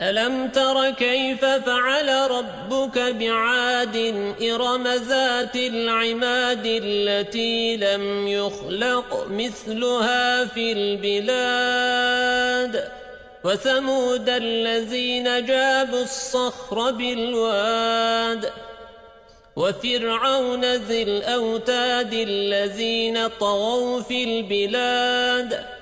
ألم تر كيف فعل ربك بعاد إرم ذات العماد التي لم يخلق مثلها في البلاد وثمود الذين جابوا الصخر بالواد وفرعون ذي الأوتاد الذين طغوا في البلاد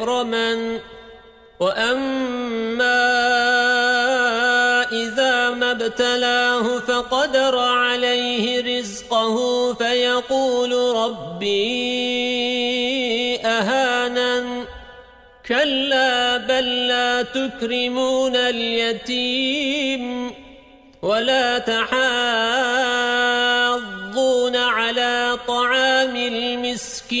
أكرمن وأما إذا ما ابتلاه فقدر عليه رزقه فيقول ربي أهانن. كلا بل لا تكرمون اليتيم ولا تحاضون على طعام المسكين.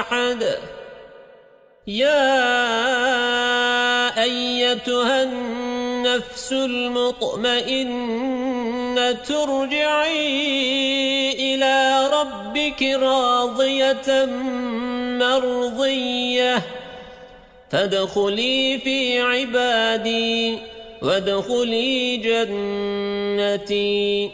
أحد. يا أيتها النفس المطمئنة ترجعي إلى ربك راضية مرضية. فادخلي في عبادي وادخلي جنتي.